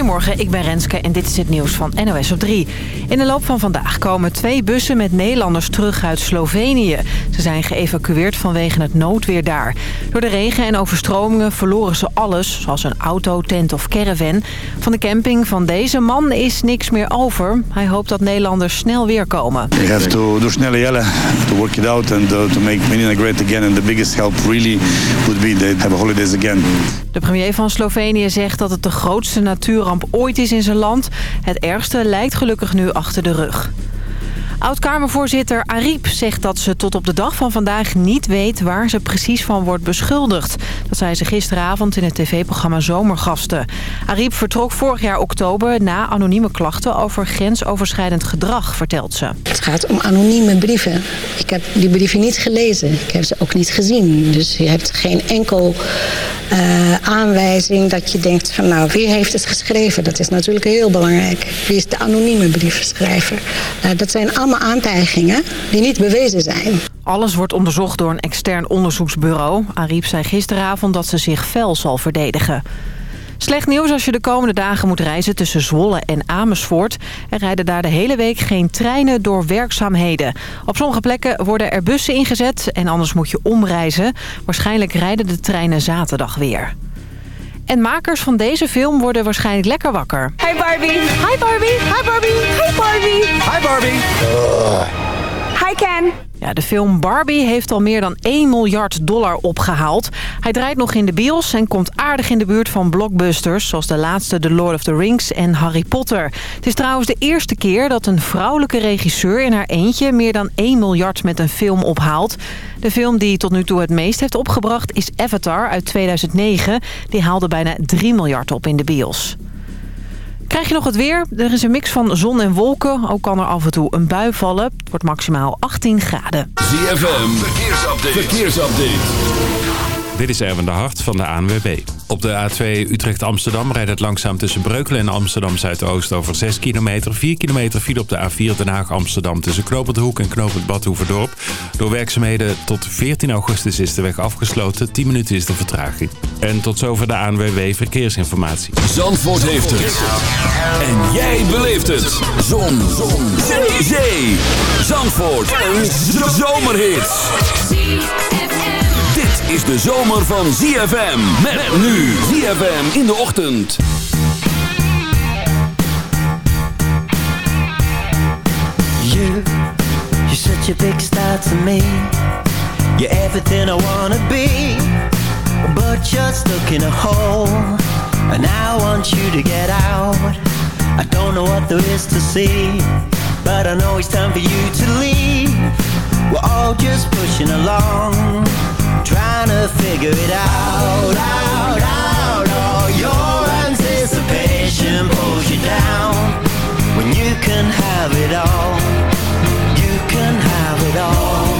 Goedemorgen, ik ben Renske en dit is het nieuws van NOS op 3. In de loop van vandaag komen twee bussen met Nederlanders terug uit Slovenië. Ze zijn geëvacueerd vanwege het noodweer daar. Door de regen en overstromingen verloren ze alles, zoals een auto, tent of caravan. Van de camping van deze man is niks meer over. Hij hoopt dat Nederlanders snel weer komen. You have to do snelle jelle to work it out and uh, to make Medina great again. And the biggest help really would be they have holidays again. De premier van Slovenië zegt dat het de grootste ooit is in zijn land. Het ergste lijkt gelukkig nu achter de rug. Oud-Kamervoorzitter Ariep zegt dat ze tot op de dag van vandaag niet weet waar ze precies van wordt beschuldigd. Dat zei ze gisteravond in het tv-programma Zomergasten. Ariep vertrok vorig jaar oktober na anonieme klachten over grensoverschrijdend gedrag, vertelt ze. Het gaat om anonieme brieven. Ik heb die brieven niet gelezen. Ik heb ze ook niet gezien. Dus je hebt geen enkel uh, aanwijzing dat je denkt van nou, wie heeft het geschreven? Dat is natuurlijk heel belangrijk. Wie is de anonieme briefschrijver? Uh, dat zijn allemaal aantijgingen die niet bewezen zijn. Alles wordt onderzocht door een extern onderzoeksbureau. Ariep zei gisteravond dat ze zich fel zal verdedigen. Slecht nieuws als je de komende dagen moet reizen tussen Zwolle en Amersfoort. Er rijden daar de hele week geen treinen door werkzaamheden. Op sommige plekken worden er bussen ingezet en anders moet je omreizen. Waarschijnlijk rijden de treinen zaterdag weer. En makers van deze film worden waarschijnlijk lekker wakker. Hi Barbie. Hi Barbie. Hi Barbie. Hi Barbie. Hi Barbie. Uh. Hi Ken. Ja, de film Barbie heeft al meer dan 1 miljard dollar opgehaald. Hij draait nog in de bios en komt aardig in de buurt van blockbusters... zoals de laatste The Lord of the Rings en Harry Potter. Het is trouwens de eerste keer dat een vrouwelijke regisseur in haar eentje... meer dan 1 miljard met een film ophaalt. De film die tot nu toe het meest heeft opgebracht is Avatar uit 2009. Die haalde bijna 3 miljard op in de bios. Krijg je nog het weer? Er is een mix van zon en wolken. Ook kan er af en toe een bui vallen. Het wordt maximaal 18 graden. ZFM, verkeersupdate. verkeersupdate. Dit is Erwin de Hart van de ANWB. Op de A2 Utrecht-Amsterdam rijdt het langzaam tussen Breukelen en Amsterdam-Zuidoost over 6 kilometer. 4 kilometer file op de A4 Den Haag-Amsterdam tussen Knopend Hoek en Knopend Badhoevedorp. Door werkzaamheden tot 14 augustus is de weg afgesloten. 10 minuten is de vertraging. En tot zover de ANWB Verkeersinformatie. Zandvoort heeft het. En jij beleeft het. Zon. Zon. Zee. Zee. Zandvoort. Een zomerhit is de zomer van ZFM. Met nu ZFM in de ochtend. You, you're such a big star to me. You're everything I wanna be. But you're stuck in a hole. And I want you to get out. I don't know what there is to see. But I know it's time for you to leave. We're all just pushing along trying to figure it out, out, out. All your anticipation pulls you down when you can have it all. You can have it all.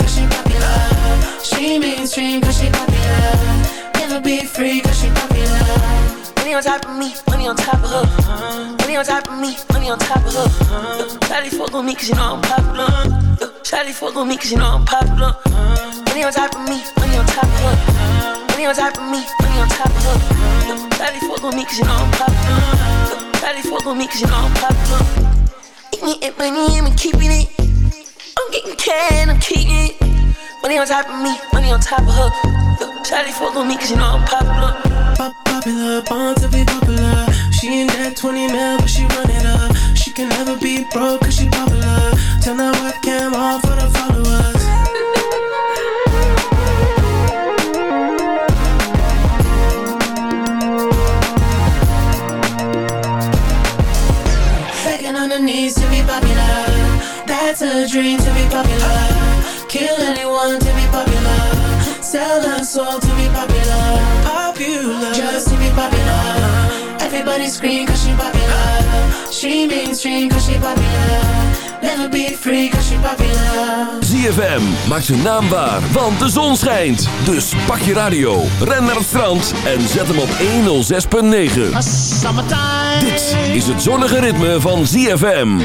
She mainstream cause she popular. Never be free cause she popular. Money on top of me, money on top of her. Money on top of me, money on top of her. Shawty fuck on me cause you know I'm popular. Shawty fuck on me cause you know I'm popular. Money on top of me, money on top of her. Money on top of me, money on top of her. Shawty fuck on me cause you know I'm popular. Shawty fuck on me cause you know I'm popular. Eating money, I'm keeping it. I'm getting can, I'm keeping it. Money on top of me, money on top of her. Shawty fuck on me cause you know I'm popular. Pop popular, born to be popular. She ain't that 20 mil, but she run it up. She can never be broke cause she popular. Turn that webcam off for the followers. Begging on her knees to be popular. That's a dream to be popular. Kill anyone to be popular. Sell her soul to be popular. Popular, just to be popular. Everybody scream cause she popular. She mainstream cause she popular. Never be free cause she popular. ZFM maakt zijn naam waar, want de zon schijnt. Dus pak je radio, ren naar het strand en zet hem op 106.9. Dit is het zonnige ritme van ZFM.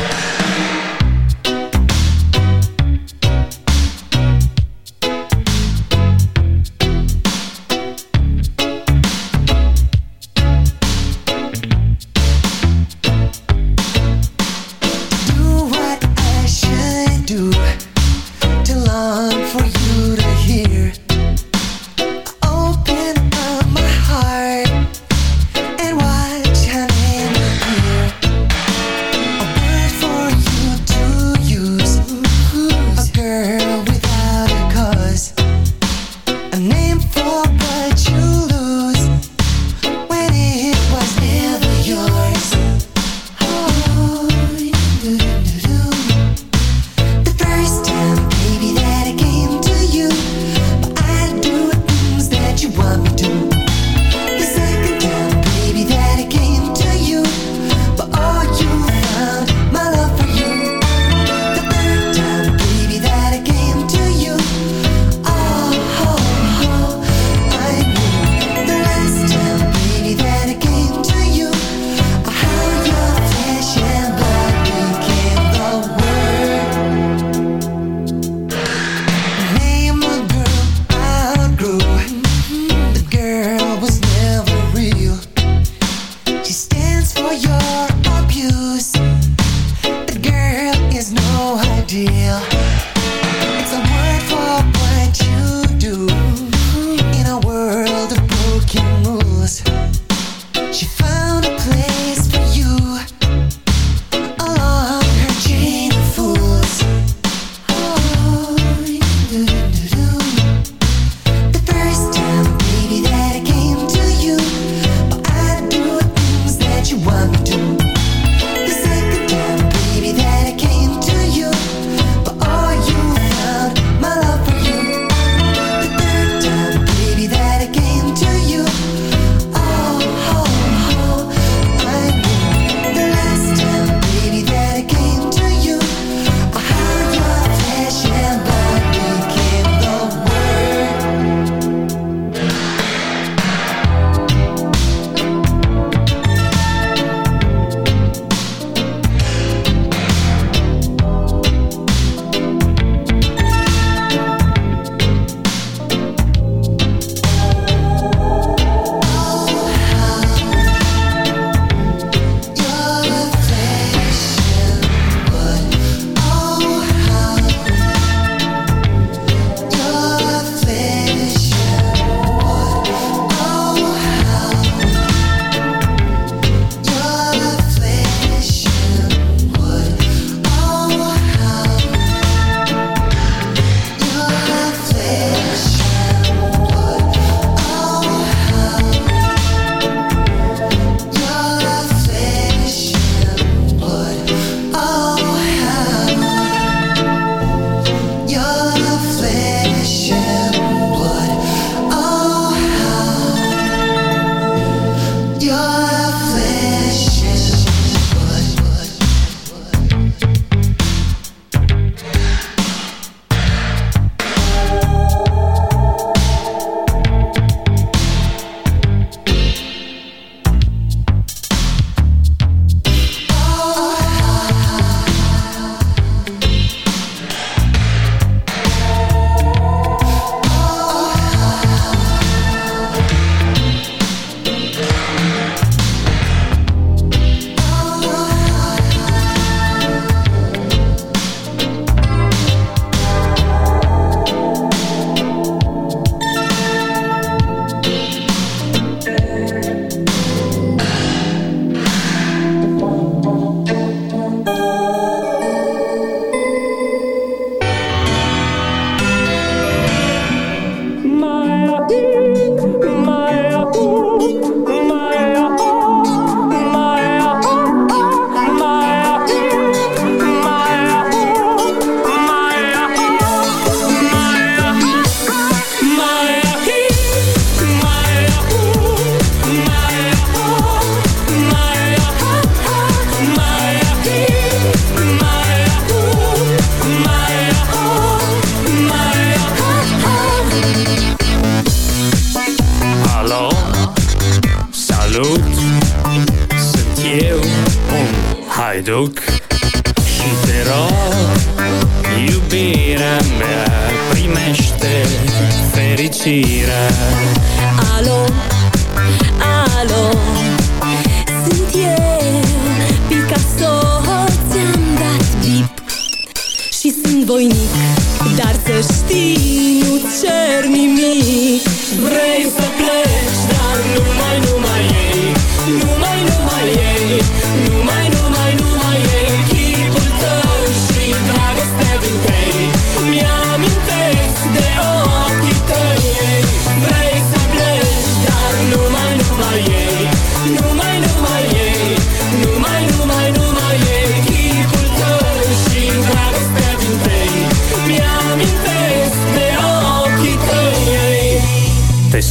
fericire Alo, alo Sunt eu, Picasso Ți-am dat bip. Și sunt voinic Dar să știi, nu cer nimic. Vrei să pleci, dar nu mai, nu mai ei Nu mai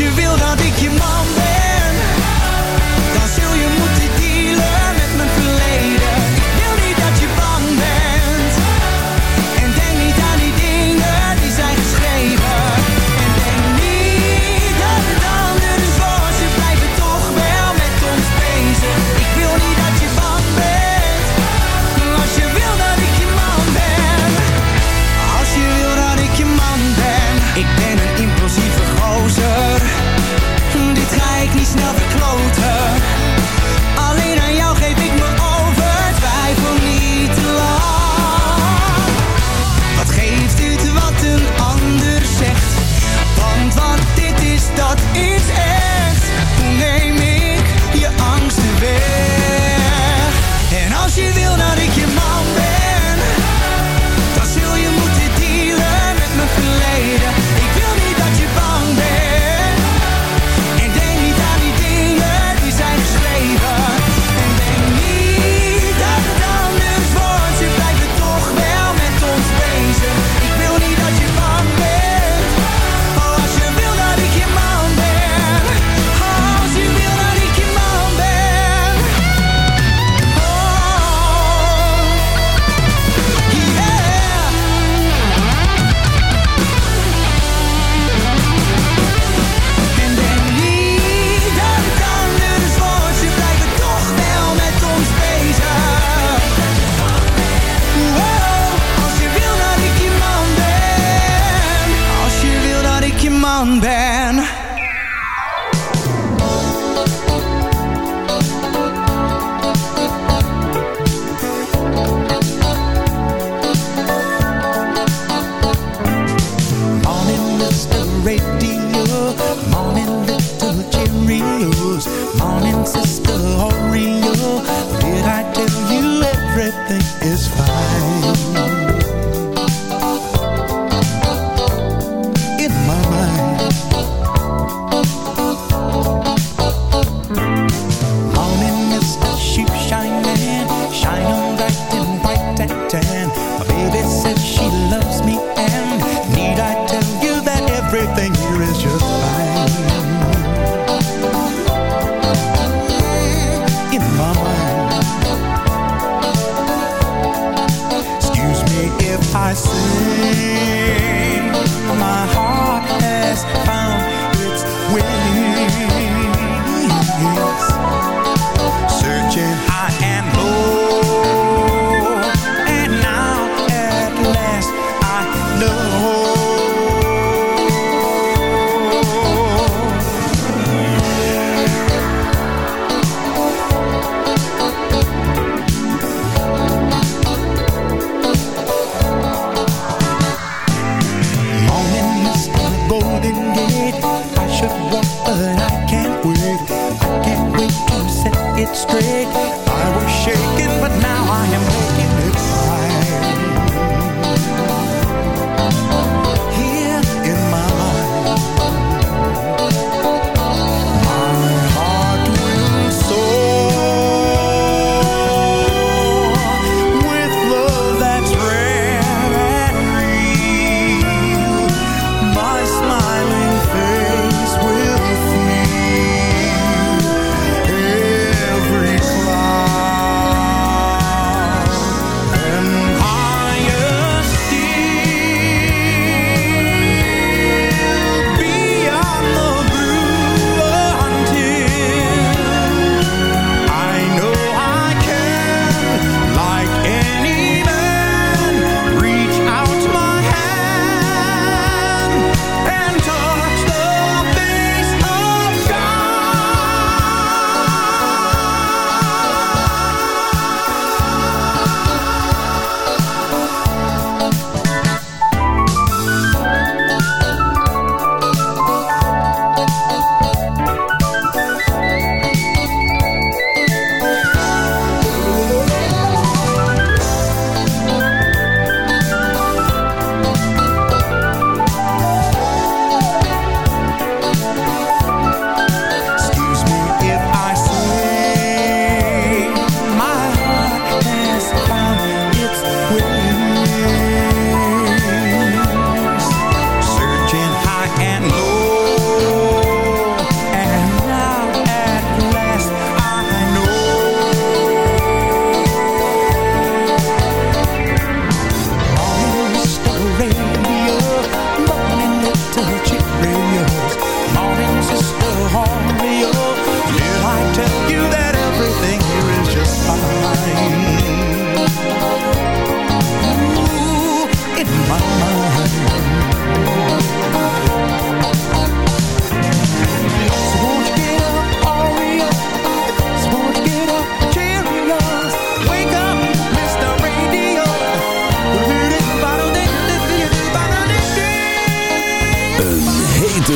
je wil dat ik je man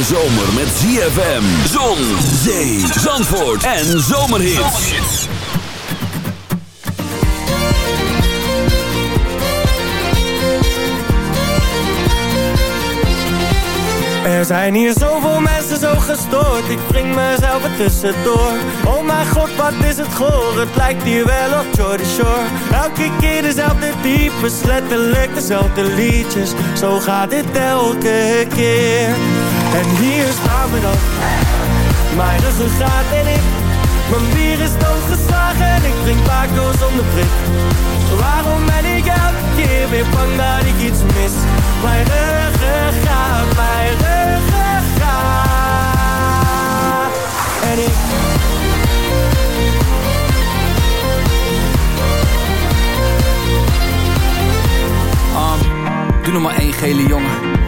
zomer met ZFM, zon, zee, zandvoort en zomerhits. Er zijn hier zoveel mensen zo gestoord. Ik wring mezelf er tussendoor. Oh mijn god, wat is het goor? Het lijkt hier wel op Jordy Shore. Elke keer dezelfde types Letterlijk dezelfde liedjes. Zo gaat dit elke keer En hier staan we dan Mijn ruggengraat en ik. Mijn bier is doodgeslagen En ik drink Paco zonder prik. Waarom ben ik elke keer weer bang dat ik iets mis? Mijn ruggengraat, mijn ruggengraat En ik doe nog maar één gele jongen.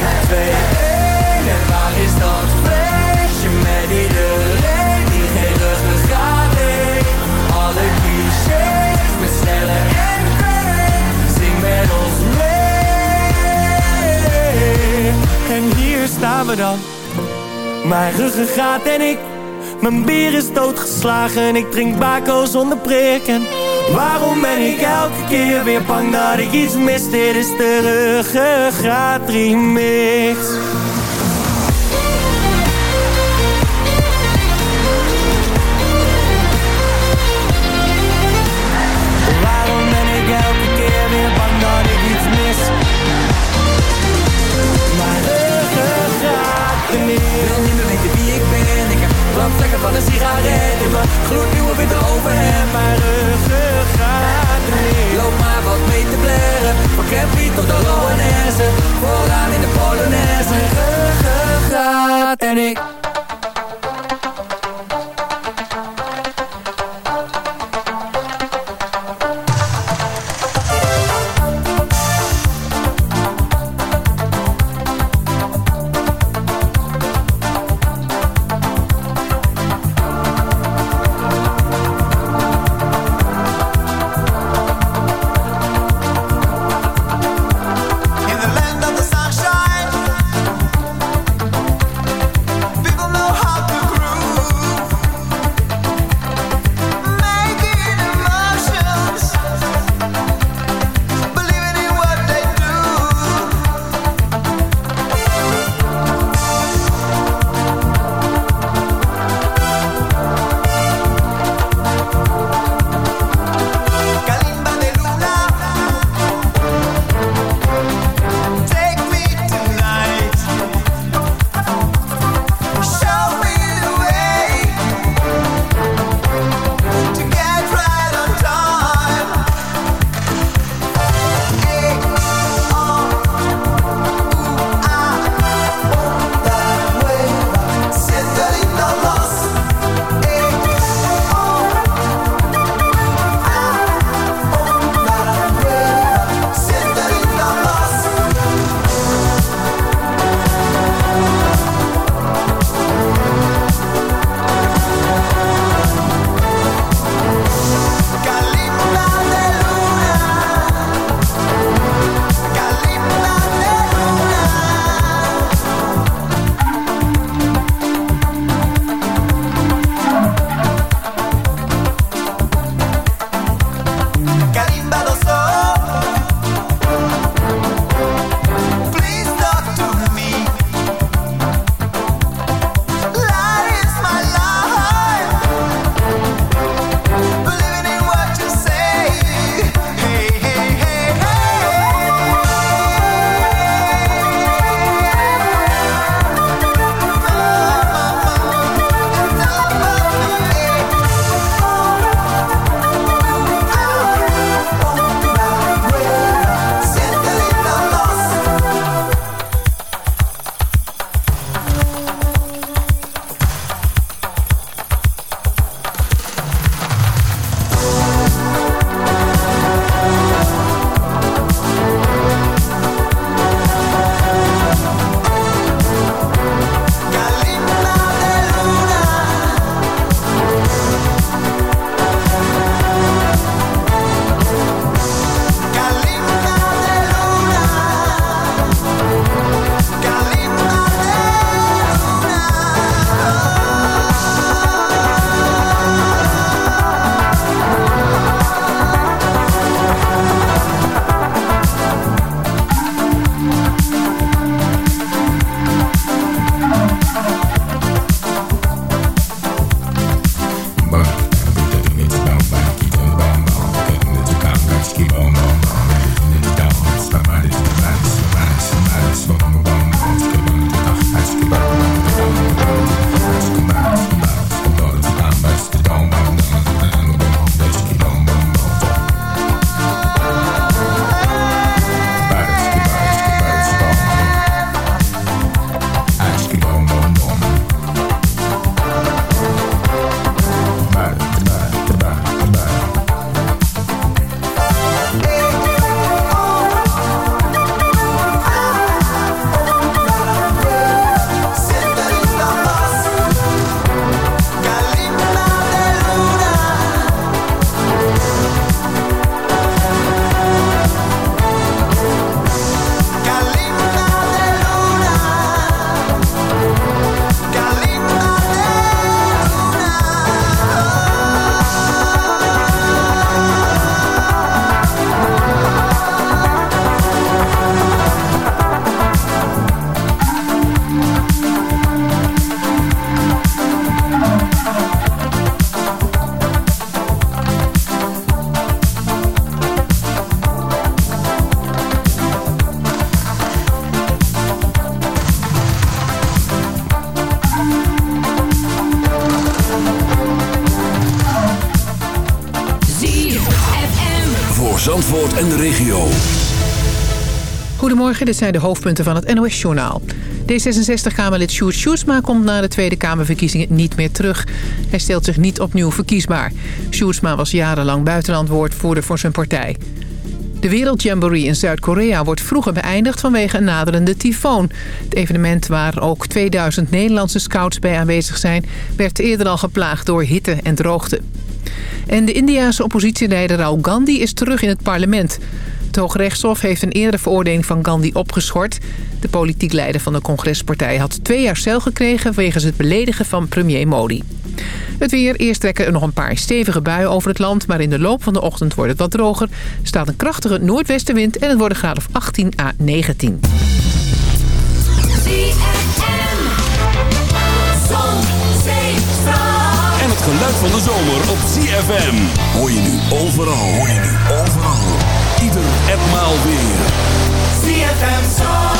Roepen 3, 2, 1 En waar is dat feestje met iedereen die geen ruggengraat heeft? Alle clichés met sneller en breed. Zing met ons mee. En hier staan we dan. Mijn ruggengraat en ik. Mijn bier is doodgeslagen. Ik drink bako zonder prik. En Waarom ben ik elke keer weer bang dat ik iets mis? Dit is de ruggengraat remix. Waarom ben ik elke keer weer bang dat ik iets mis? Mijn ruggengraat remix. Wil niet meer weten wie ik ben Ik heb brandvlekken van een sigaret Campy tot de Loanese Vooraan in de Polonaise Ge, ge, gaat en ik de regio. Goedemorgen, dit zijn de hoofdpunten van het NOS-journaal. D66-Kamerlid Sjoerd Sjoerdsma komt na de Tweede Kamerverkiezingen niet meer terug. Hij stelt zich niet opnieuw verkiesbaar. Sjoerdsma was jarenlang buitenlandwoordvoerder voor zijn partij. De Wereldjamboree in Zuid-Korea wordt vroeger beëindigd vanwege een naderende tyfoon. Het evenement waar ook 2000 Nederlandse scouts bij aanwezig zijn... werd eerder al geplaagd door hitte en droogte. En de Indiase oppositieleider Rahul Gandhi is terug in het parlement. Het Hoogrechtshof heeft een eerdere veroordeling van Gandhi opgeschort. De politiek leider van de congrespartij had twee jaar cel gekregen... wegens het beledigen van premier Modi. Het weer, eerst trekken er nog een paar stevige buien over het land... maar in de loop van de ochtend wordt het wat droger. Er staat een krachtige noordwestenwind en het wordt een graad of 18 à 19. En het geluid van de zomer op CFM. Hoor je nu overal. Hoor je nu overal. Ieder en weer. CFM Zandvoort.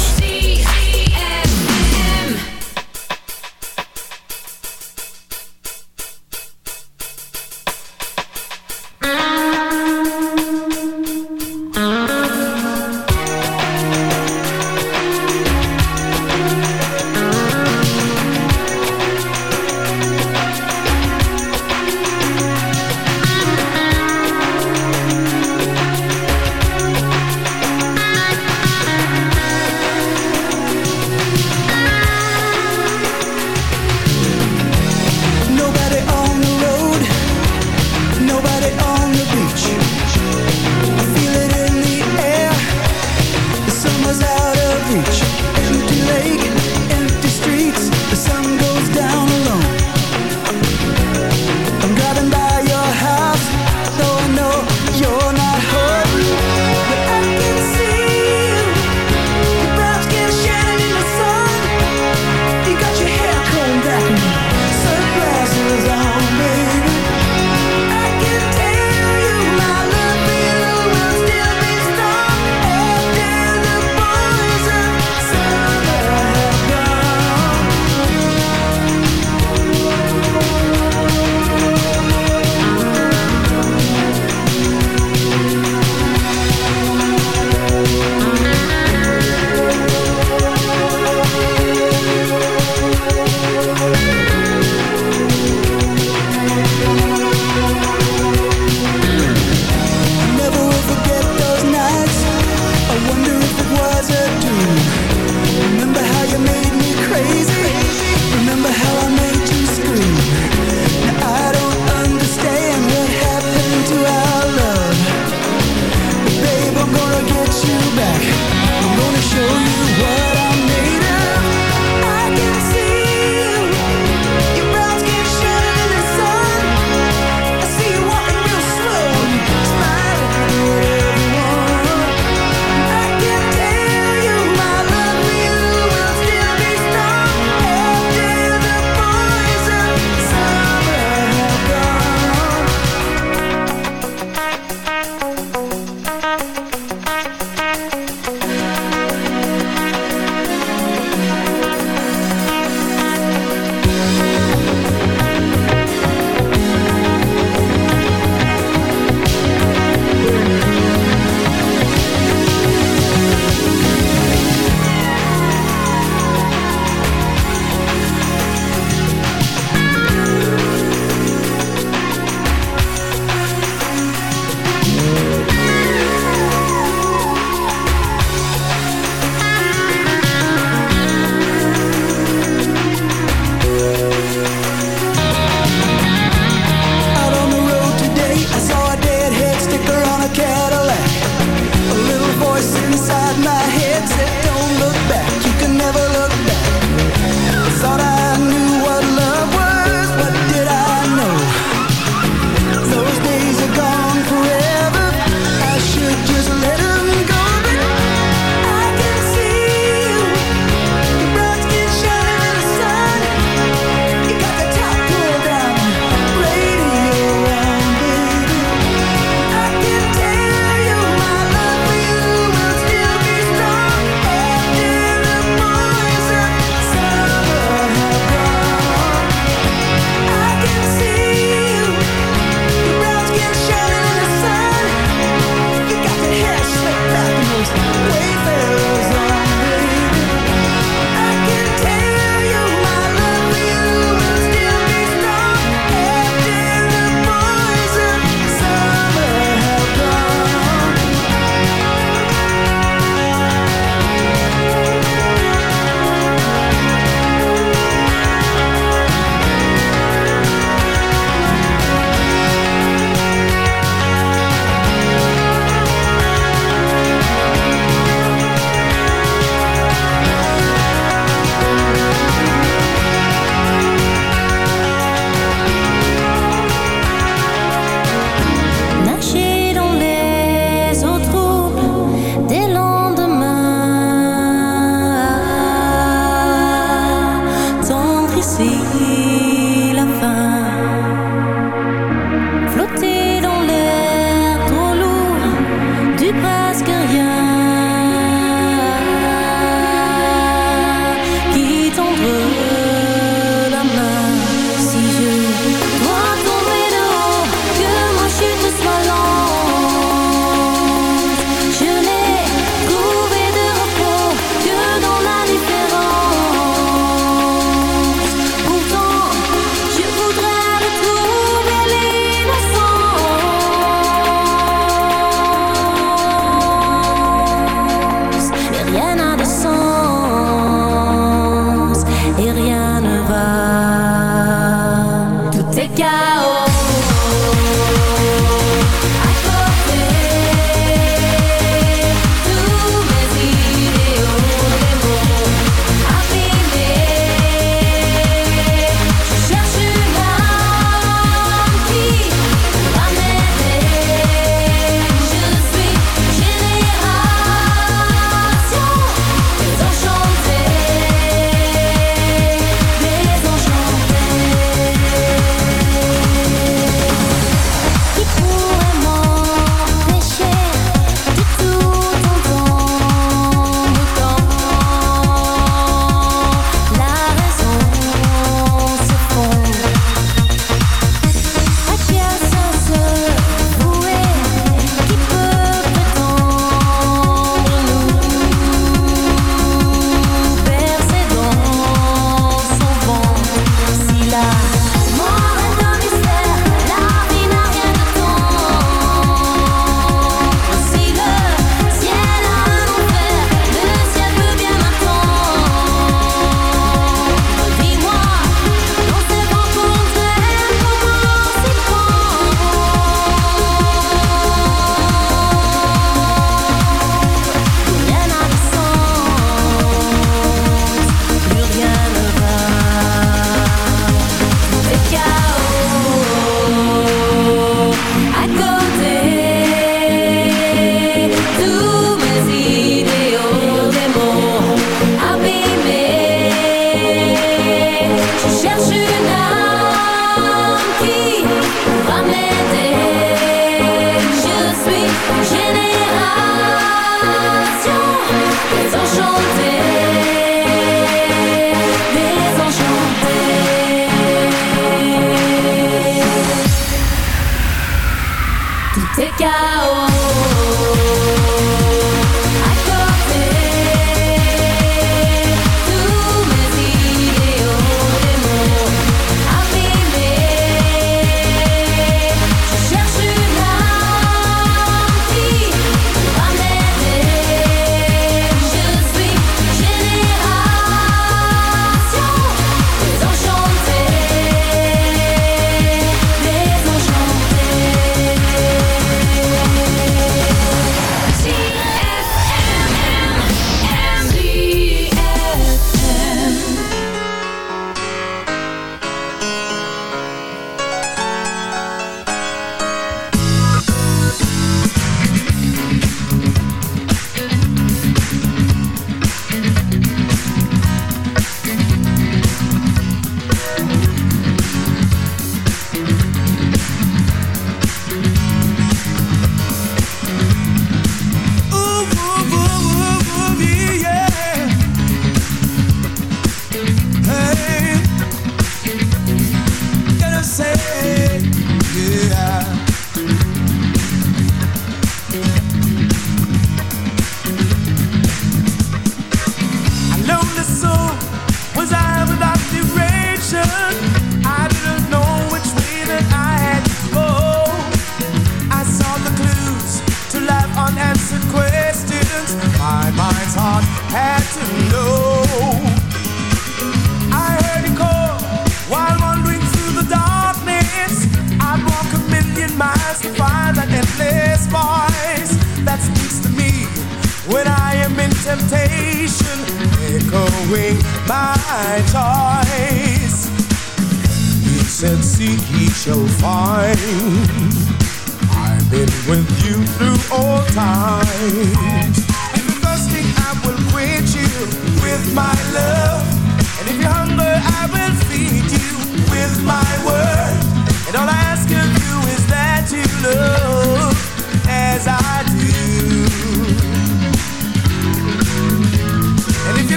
see.